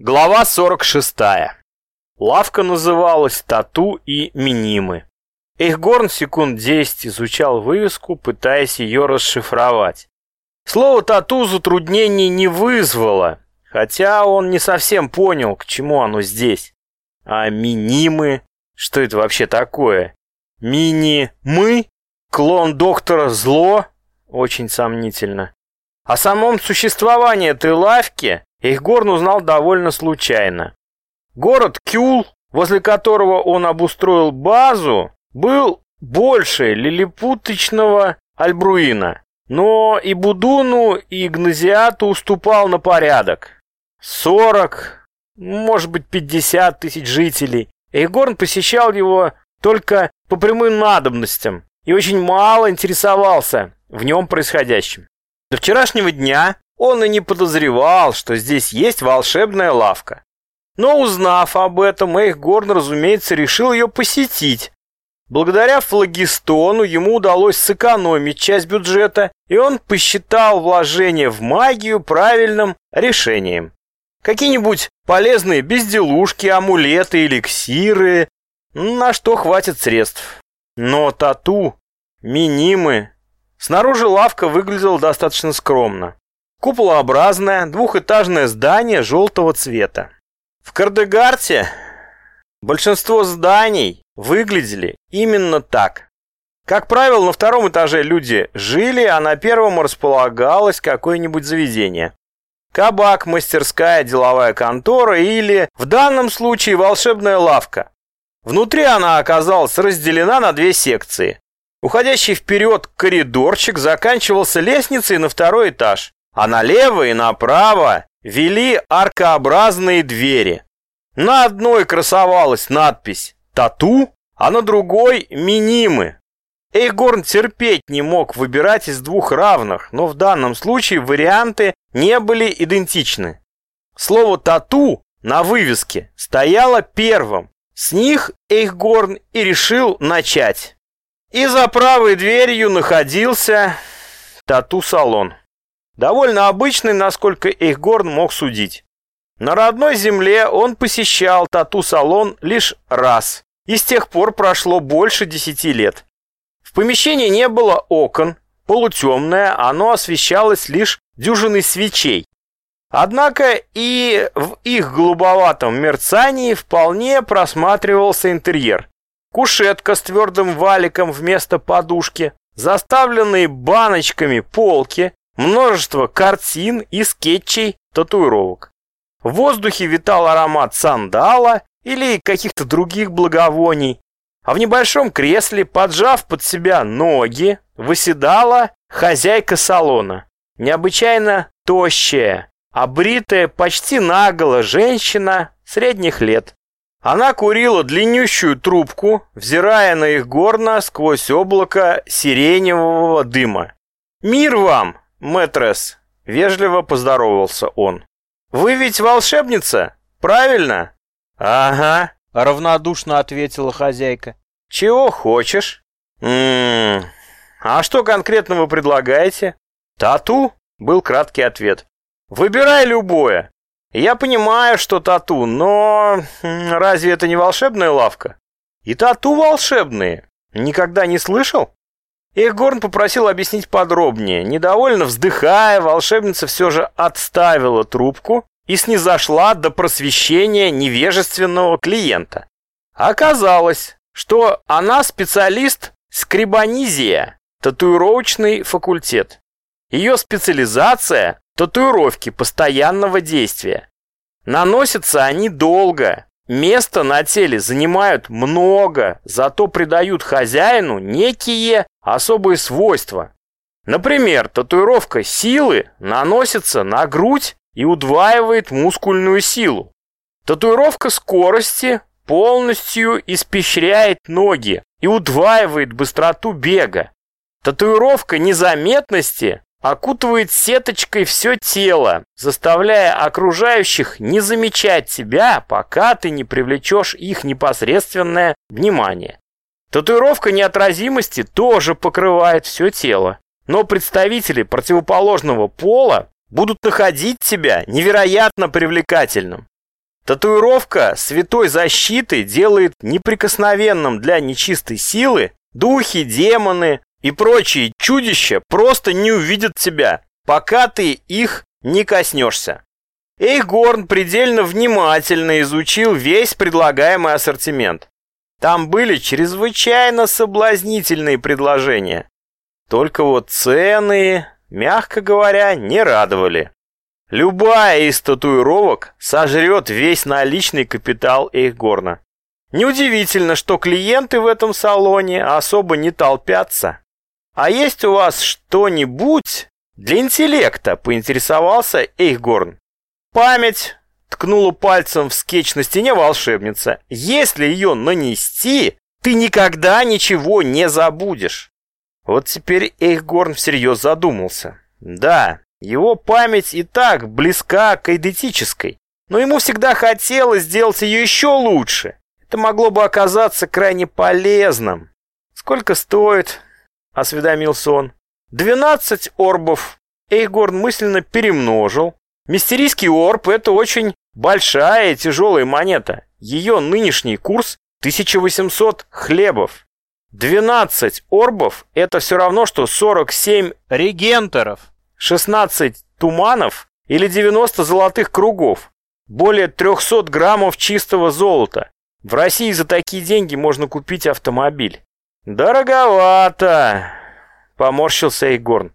Глава 46. Лавка называлась «Тату и Минимы». Эйхгорн секунд 10 изучал вывеску, пытаясь ее расшифровать. Слово «тату» затруднений не вызвало, хотя он не совсем понял, к чему оно здесь. А «Минимы» — что это вообще такое? «Мини-мы»? Клон доктора Зло? Очень сомнительно. О самом существовании этой лавки Эйхгорн узнал довольно случайно. Город Кюл, возле которого он обустроил базу, был больше лилипуточного Альбруина. Но и Будуну, и Игназиату уступал на порядок. 40, может быть 50 тысяч жителей. Эйгорн посещал его только по прямым надобностям и очень мало интересовался в нем происходящим. До вчерашнего дня он и не подозревал, что здесь есть волшебная лавка. Но узнав об этом, Эйхгорн, разумеется, решил ее посетить. Благодаря флагистону ему удалось сэкономить часть бюджета, и он посчитал вложение в магию правильным решением. Какие-нибудь полезные безделушки, амулеты, эликсиры, на что хватит средств. Но тату, минимы... Снаружи лавка выглядела достаточно скромно. Куполообразное двухэтажное здание желтого цвета. В Кардегарте большинство зданий выглядели именно так. Как правило, на втором этаже люди жили, а на первом располагалось какое-нибудь заведение. Кабак, мастерская, деловая контора или, в данном случае, волшебная лавка. Внутри она оказалась разделена на две секции. Уходящий вперед коридорчик заканчивался лестницей на второй этаж, а налево и направо вели аркообразные двери. На одной красовалась надпись «Тату», а на другой «Минимы». Эйгорн терпеть не мог выбирать из двух равных, но в данном случае варианты не были идентичны. Слово «тату» на вывеске стояло первым. С них Эйхгорн и решил начать. И за правой дверью находился тату-салон. Довольно обычный, насколько Эйхгорн мог судить. На родной земле он посещал тату-салон лишь раз, и с тех пор прошло больше десяти лет. В помещении не было окон, полутемное, оно освещалось лишь дюжиной свечей. Однако и в их голубоватом мерцании вполне просматривался интерьер. Кушетка с твердым валиком вместо подушки, заставленные баночками полки, множество картин и скетчей татуировок. В воздухе витал аромат сандала или каких-то других благовоний, а в небольшом кресле, поджав под себя ноги, выседала хозяйка салона. Необычайно тощая, обритая почти наголо женщина средних лет. Она курила длиннющую трубку, взирая на их горно сквозь облако сиреневого дыма. «Мир вам, мэтрес!» — вежливо поздоровался он. «Вы ведь волшебница, правильно?» «Ага», — равнодушно ответила хозяйка. «Чего хочешь?» «Ммм, а что конкретно вы предлагаете?» «Тату?» — был краткий ответ. «Выбирай любое. Я понимаю, что тату, но разве это не волшебная лавка? И тату волшебные. Никогда не слышал? Эхгорн попросил объяснить подробнее. Недовольно вздыхая, волшебница все же отставила трубку и снизошла до просвещения невежественного клиента. Оказалось, что она специалист скрибонизия, татуировочный факультет. Ее специализация Татуировки постоянного действия. Наносятся они долго. Места на теле занимают много, зато придают хозяину некие особые свойства. Например, татуировка силы наносится на грудь и удваивает мускульную силу. Татуировка скорости полностью испещряет ноги и удваивает быстроту бега. Татуировка незаметности окутывает сеточкой все тело, заставляя окружающих не замечать тебя, пока ты не привлечешь их непосредственное внимание. Татуировка неотразимости тоже покрывает все тело, но представители противоположного пола будут находить тебя невероятно привлекательным. Татуировка святой защиты делает неприкосновенным для нечистой силы духи, демоны и прочие чудища просто не увидят тебя, пока ты их не коснешься. Эйхгорн предельно внимательно изучил весь предлагаемый ассортимент. Там были чрезвычайно соблазнительные предложения. Только вот цены, мягко говоря, не радовали. Любая из татуировок сожрет весь наличный капитал Эйхгорна. Неудивительно, что клиенты в этом салоне особо не толпятся. А есть у вас что-нибудь для интеллекта, поинтересовался Эйхгорн. Память ткнула пальцем в скетч на стене волшебница. Если ее нанести, ты никогда ничего не забудешь. Вот теперь Эйхгорн всерьез задумался. Да, его память и так близка к эйдетической, но ему всегда хотелось сделать ее еще лучше. Это могло бы оказаться крайне полезным. «Сколько стоит?» — осведомился он. «Двенадцать орбов». Эйгорн мысленно перемножил. Мистерийский орб — это очень большая и тяжелая монета. Ее нынешний курс — 1800 хлебов. 12 орбов — это все равно, что 47 регенторов. 16 туманов или 90 золотых кругов, более 300 граммов чистого золота. В России за такие деньги можно купить автомобиль. Дороговато, поморщился Егорн.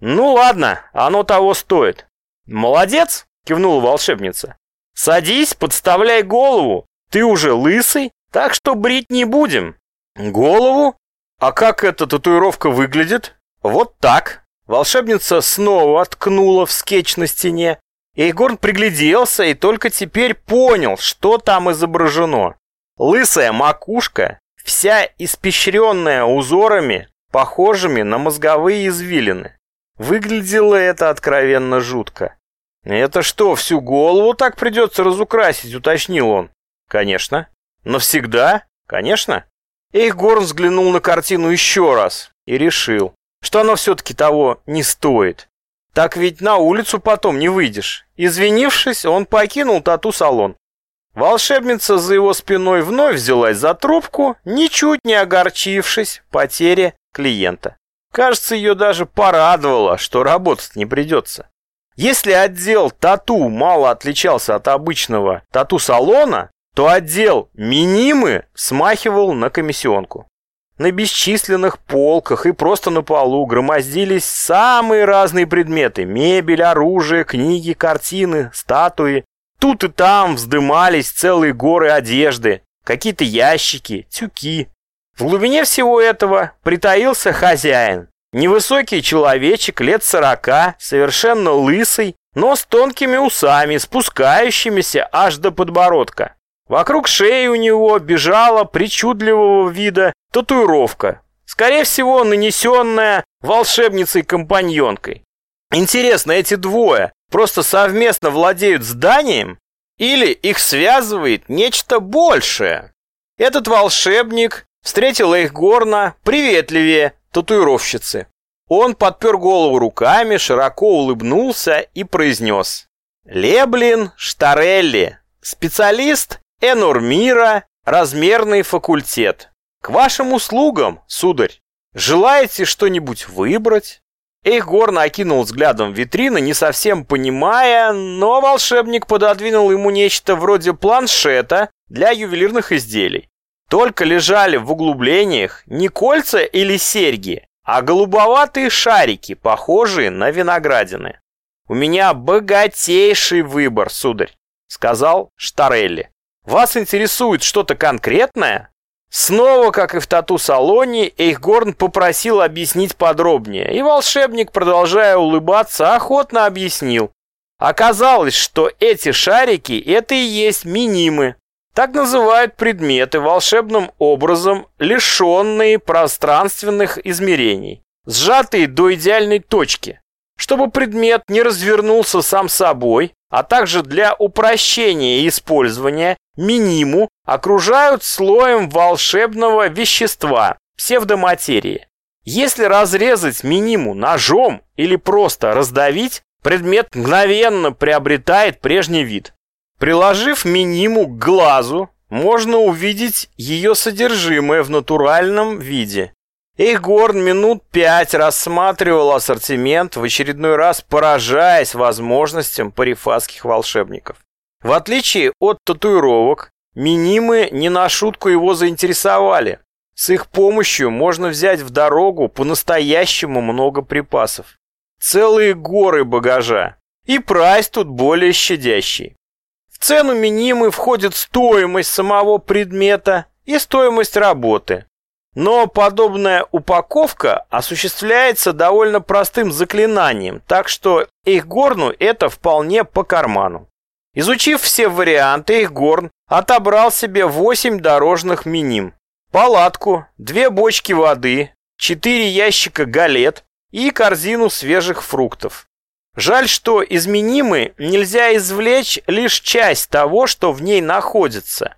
Ну ладно, оно того стоит. Молодец, кивнула волшебница. Садись, подставляй голову. Ты уже лысый, так что брить не будем. Голову? А как эта татуировка выглядит? Вот так. Волшебница снова ткнула в скетч на стене. Эйгорн пригляделся и только теперь понял, что там изображено. Лысая макушка, вся испещренная узорами, похожими на мозговые извилины. Выглядело это откровенно жутко. «Это что, всю голову так придется разукрасить?» — уточнил он. «Конечно». «Навсегда?» «Конечно». Эйхгорн взглянул на картину еще раз и решил что оно все-таки того не стоит. Так ведь на улицу потом не выйдешь. Извинившись, он покинул тату-салон. Волшебница за его спиной вновь взялась за трубку, ничуть не огорчившись потере клиента. Кажется, ее даже порадовало, что работать не придется. Если отдел тату мало отличался от обычного тату-салона, то отдел минимы смахивал на комиссионку. На бесчисленных полках и просто на полу громоздились самые разные предметы. Мебель, оружие, книги, картины, статуи. Тут и там вздымались целые горы одежды, какие-то ящики, тюки. В глубине всего этого притаился хозяин. Невысокий человечек лет сорока, совершенно лысый, но с тонкими усами, спускающимися аж до подбородка. Вокруг шеи у него бежала причудливого вида татуировка, скорее всего, нанесенная волшебницей-компаньонкой. Интересно, эти двое просто совместно владеют зданием или их связывает нечто большее? Этот волшебник встретил их горно приветливее татуировщицы. Он подпер голову руками, широко улыбнулся и произнес. «Леблин Штарелли, специалист Энурмира, размерный факультет. К вашим услугам, сударь. Желаете что-нибудь выбрать? Эйхгорн окинул взглядом витрины, не совсем понимая, но волшебник пододвинул ему нечто вроде планшета для ювелирных изделий. Только лежали в углублениях не кольца или серьги, а голубоватые шарики, похожие на виноградины. «У меня богатейший выбор, сударь», — сказал Штарелли. Вас интересует что-то конкретное? Снова, как и в тату-салоне, Эйхгорн попросил объяснить подробнее, и волшебник, продолжая улыбаться, охотно объяснил. Оказалось, что эти шарики – это и есть минимы. Так называют предметы волшебным образом, лишенные пространственных измерений, сжатые до идеальной точки. Чтобы предмет не развернулся сам собой, а также для упрощения использования миниму окружают слоем волшебного вещества, псевдоматерии. Если разрезать миниму ножом или просто раздавить, предмет мгновенно приобретает прежний вид. Приложив миниму к глазу, можно увидеть ее содержимое в натуральном виде. Эйхгорн минут пять рассматривал ассортимент, в очередной раз поражаясь возможностям парифатских волшебников. В отличие от татуировок, минимы не на шутку его заинтересовали. С их помощью можно взять в дорогу по-настоящему много припасов. Целые горы багажа. И прайс тут более щадящий. В цену минимы входит стоимость самого предмета и стоимость работы. Но подобная упаковка осуществляется довольно простым заклинанием, так что Эйхгорну это вполне по карману. Изучив все варианты, Эйхгорн отобрал себе 8 дорожных миним. Палатку, две бочки воды, 4 ящика галет и корзину свежих фруктов. Жаль, что из минимы нельзя извлечь лишь часть того, что в ней находится.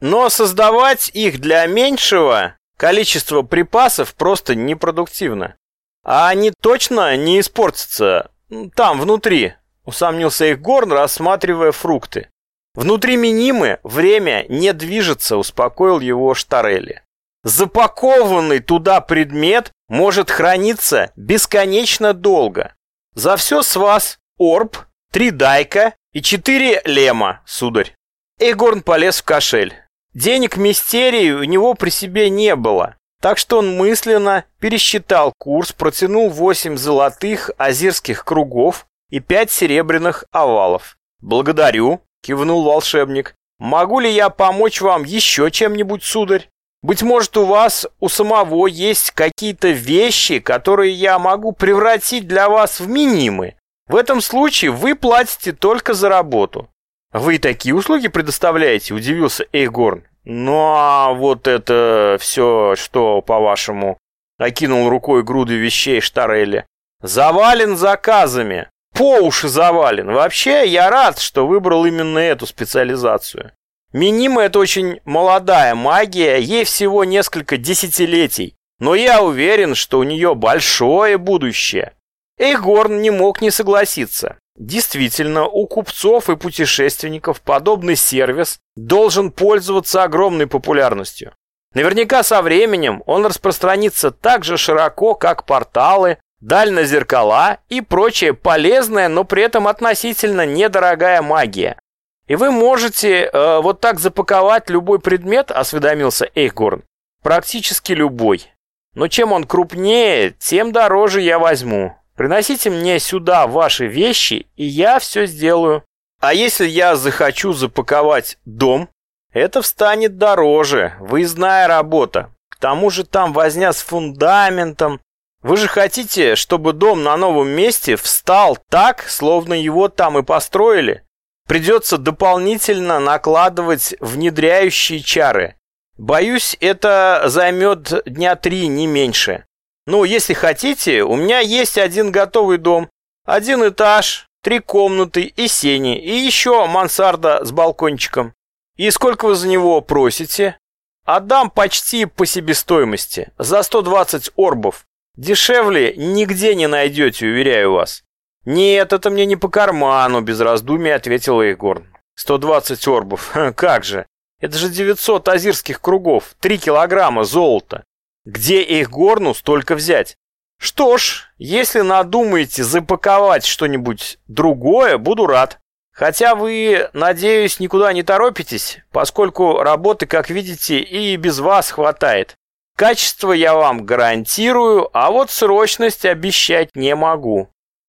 Но создавать их для меньшего количества припасов просто непродуктивно. А они точно не испортятся там, внутри, усомнился их Горн, рассматривая фрукты. Внутри минимы время не движется, успокоил его Штарелли. Запакованный туда предмет может храниться бесконечно долго. За все с вас орб, три дайка и четыре лема, сударь. Эйгорн полез в кошель. Денег мистерии у него при себе не было, так что он мысленно пересчитал курс, протянул восемь золотых азирских кругов и пять серебряных овалов. «Благодарю», — кивнул волшебник. «Могу ли я помочь вам еще чем-нибудь, сударь?» Быть может, у вас у самого есть какие-то вещи, которые я могу превратить для вас в минимы. В этом случае вы платите только за работу. Вы такие услуги предоставляете, удивился Эйгорн. Ну а вот это все, что, по-вашему, окинул рукой груды вещей Штарелли. Завален заказами. По уши завален. Вообще, я рад, что выбрал именно эту специализацию. Минима это очень молодая магия, ей всего несколько десятилетий, но я уверен, что у нее большое будущее. Эйгорн не мог не согласиться. Действительно, у купцов и путешественников подобный сервис должен пользоваться огромной популярностью. Наверняка со временем он распространится так же широко, как порталы, дальнозеркала и прочая полезная, но при этом относительно недорогая магия. И вы можете э, вот так запаковать любой предмет, осведомился Эйхгорн. Практически любой. Но чем он крупнее, тем дороже я возьму. Приносите мне сюда ваши вещи, и я все сделаю. А если я захочу запаковать дом, это встанет дороже, выездная работа. К тому же там возня с фундаментом. Вы же хотите, чтобы дом на новом месте встал так, словно его там и построили? Придется дополнительно накладывать внедряющие чары. Боюсь, это займет дня три, не меньше. Ну, если хотите, у меня есть один готовый дом. Один этаж, три комнаты и сени, и еще мансарда с балкончиком. И сколько вы за него просите? Отдам почти по себестоимости, за 120 орбов. Дешевле нигде не найдете, уверяю вас. «Нет, это мне не по карману», — без раздумий ответил Эйгорн. «120 орбов, как же! Это же 900 азирских кругов, 3 килограмма золота. Где Эйгорну столько взять?» «Что ж, если надумаете запаковать что-нибудь другое, буду рад. Хотя вы, надеюсь, никуда не торопитесь, поскольку работы, как видите, и без вас хватает. Качество я вам гарантирую, а вот срочность обещать не могу.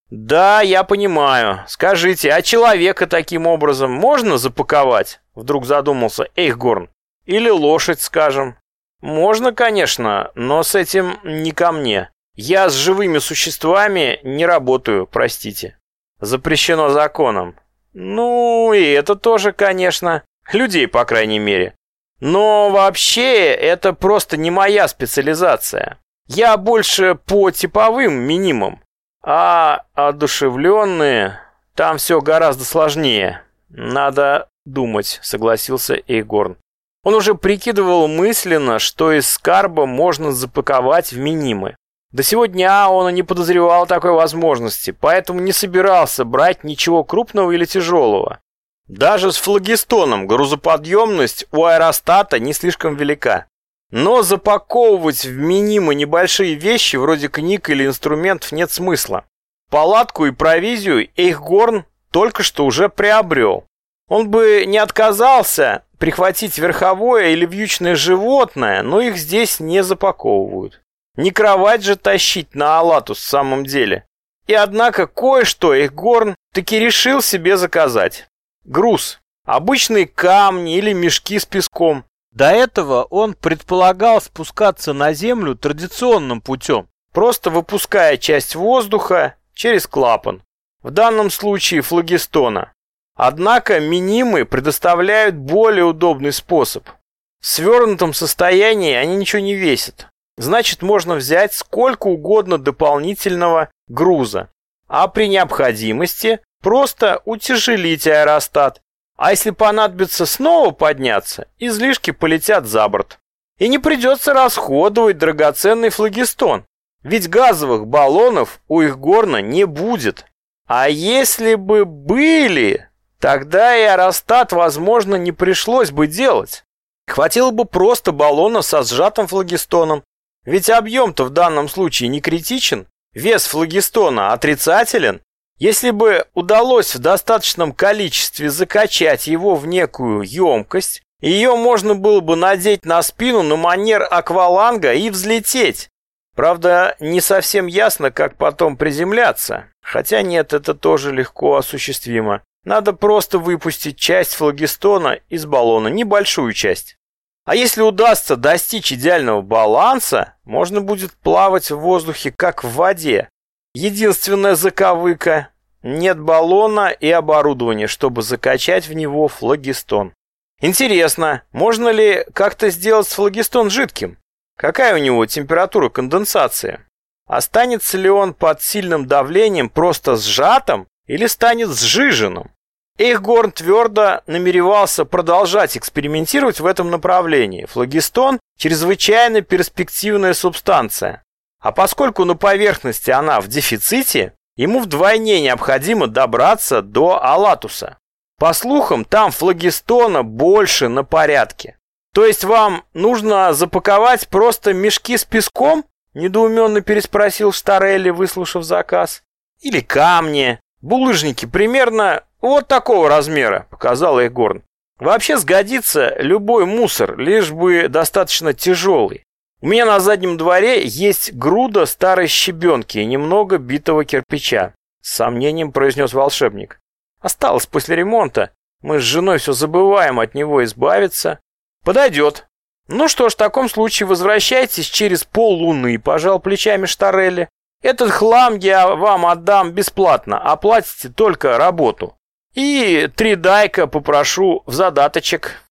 «Да, я понимаю. Скажите, а человека таким образом можно запаковать?» Вдруг задумался Эйхгорн. «Или лошадь, скажем?» «Можно, конечно, но с этим не ко мне. Я с живыми существами не работаю, простите. Запрещено законом. Ну, и это тоже, конечно. Людей, по крайней мере. Но вообще, это просто не моя специализация. Я больше по типовым минимам. А одушевленные, там все гораздо сложнее. Надо думать, согласился Эйгорн. Он уже прикидывал мысленно, что из скарба можно запаковать в минимы. До сегодня он и не подозревал такой возможности, поэтому не собирался брать ничего крупного или тяжелого. Даже с флагистоном грузоподъемность у аэростата не слишком велика. Но запаковывать в минимы небольшие вещи, вроде книг или инструментов, нет смысла. Палатку и провизию Эйхгорн только что уже приобрел. Он бы не отказался прихватить верховое или вьючное животное, но их здесь не запаковывают. Не кровать же тащить на Алатус в самом деле. И однако кое-что Эйхгорн таки решил себе заказать. Груз. Обычные камни или мешки с песком. До этого он предполагал спускаться на землю традиционным путем, просто выпуская часть воздуха через клапан. В данном случае флагистона. Однако минимы предоставляют более удобный способ. В свернутом состоянии они ничего не весят. Значит, можно взять сколько угодно дополнительного груза. А при необходимости просто утяжелить аэростат а если понадобится снова подняться, излишки полетят за борт. И не придется расходовать драгоценный флагистон. Ведь газовых баллонов у их горна не будет. А если бы были, тогда и аэростат, возможно, не пришлось бы делать. Хватило бы просто баллона со сжатым флагистоном. Ведь объем-то в данном случае не критичен. Вес флагистона отрицателен. Если бы удалось в достаточном количестве закачать его в некую емкость, ее можно было бы надеть на спину на манер акваланга и взлететь. Правда, не совсем ясно, как потом приземляться. Хотя нет, это тоже легко осуществимо. Надо просто выпустить часть флагистона из баллона, небольшую часть. А если удастся достичь идеального баланса, можно будет плавать в воздухе, как в воде. Единственная заковыка – нет баллона и оборудования, чтобы закачать в него флагистон. Интересно, можно ли как-то сделать флагистон жидким? Какая у него температура конденсации? Останется ли он под сильным давлением просто сжатым или станет сжиженным? Эйхгорн твердо намеревался продолжать экспериментировать в этом направлении. Флагистон – чрезвычайно перспективная субстанция. А поскольку на поверхности она в дефиците, ему вдвойне необходимо добраться до Алатуса. По слухам, там флагистона больше на порядке. То есть вам нужно запаковать просто мешки с песком? Недоуменно переспросил Штарелли, выслушав заказ. Или камни. Булыжники примерно вот такого размера, показал Егорн. Вообще сгодится любой мусор, лишь бы достаточно тяжелый. У меня на заднем дворе есть груда старой щебенки и немного битого кирпича. С сомнением произнес волшебник. Осталось после ремонта. Мы с женой все забываем от него избавиться. Подойдет. Ну что ж, в таком случае возвращайтесь через пол луны, пожал плечами Штарелли. Этот хлам я вам отдам бесплатно, оплатите только работу. И три дайка попрошу в задаточек.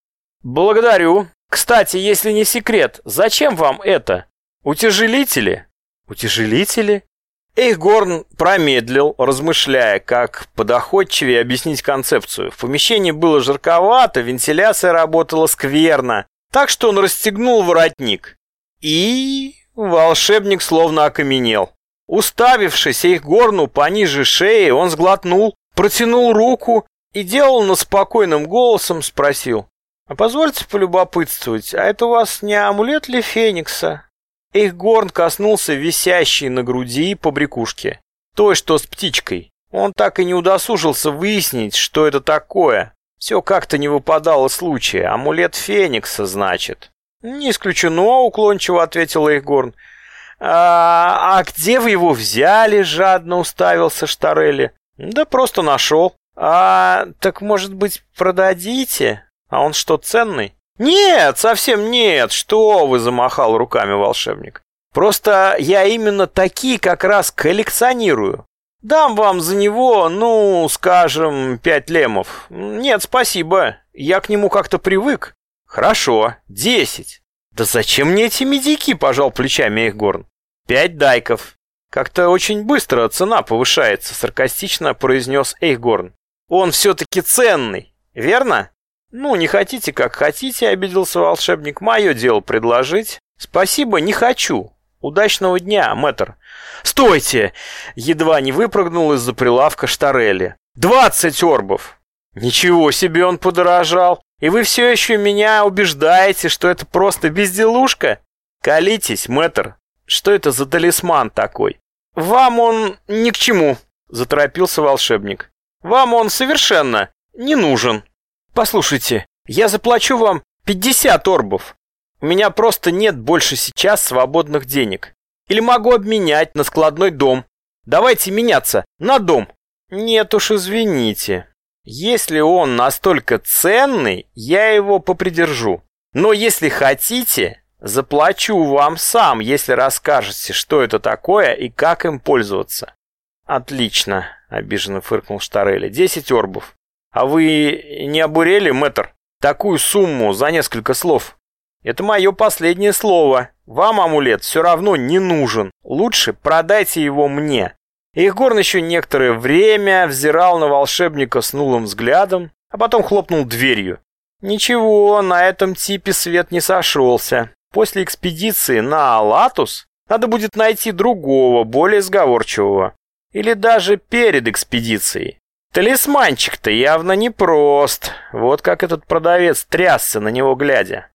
Благодарю, кстати, если не секрет, зачем вам это? Утяжелители? Утяжелители? Эйхгорн промедлил, размышляя, как подоходчивее объяснить концепцию. В помещении было жарковато, вентиляция работала скверно, так что он расстегнул воротник. И волшебник словно окаменел. Уставившись Эйхгорну пониже шеи, он сглотнул, протянул руку и делал спокойным голосом спросил. А позвольте полюбопытствовать, а это у вас не амулет ли Феникса? Эйхгорн коснулся висящей на груди побрякушки, той, что с птичкой. Он так и не удосужился выяснить, что это такое. Все как-то не выпадало случая. Амулет Феникса, значит. Не исключено, уклончиво ответил Эйхгорн. А, а где вы его взяли? Жадно уставился Штарелли. Да просто нашел. А, так может быть продадите? А он что, ценный? Нет, совсем нет. Что вы, замахал руками волшебник. Просто я именно такие как раз коллекционирую. Дам вам за него, ну, скажем, пять лемов. Нет, спасибо. Я к нему как-то привык. Хорошо, десять. Да зачем мне эти медики, пожал плечами Эйхгорн. Пять дайков. Как-то очень быстро цена повышается, саркастично произнес Эйхгорн. Он все-таки ценный, верно? «Ну, не хотите, как хотите», — обиделся волшебник. «Мое дело предложить». «Спасибо, не хочу. Удачного дня, мэтр». «Стойте!» — едва не выпрыгнул из-за прилавка Штарелли. «Двадцать орбов!» Ничего себе он подорожал. И вы все еще меня убеждаете, что это просто безделушка? Колитесь, мэтр. Что это за талисман такой? Вам он ни к чему, заторопился волшебник. Вам он совершенно не нужен. Послушайте, я заплачу вам 50 орбов. У меня просто нет больше сейчас свободных денег. Или могу обменять на складной дом. Давайте меняться на дом. Нет уж, извините. Если он настолько ценный, я его попридержу. Но если хотите, заплачу вам сам, если расскажете, что это такое и как им пользоваться. Отлично, обиженно фыркнул Штарелли. Десять орбов. А вы не обурели, мэтр? Такую сумму за несколько слов. Это мое последнее слово. Вам амулет все равно не нужен. Лучше продайте его мне. Игорн еще некоторое время взирал на волшебника с нулым взглядом, а потом хлопнул дверью. Ничего, на этом типе свет не сошелся. После экспедиции на Алатус надо будет найти другого, более сговорчивого. Или даже перед экспедицией. Талисманчик-то явно непрост. Вот как этот продавец трясся на него глядя.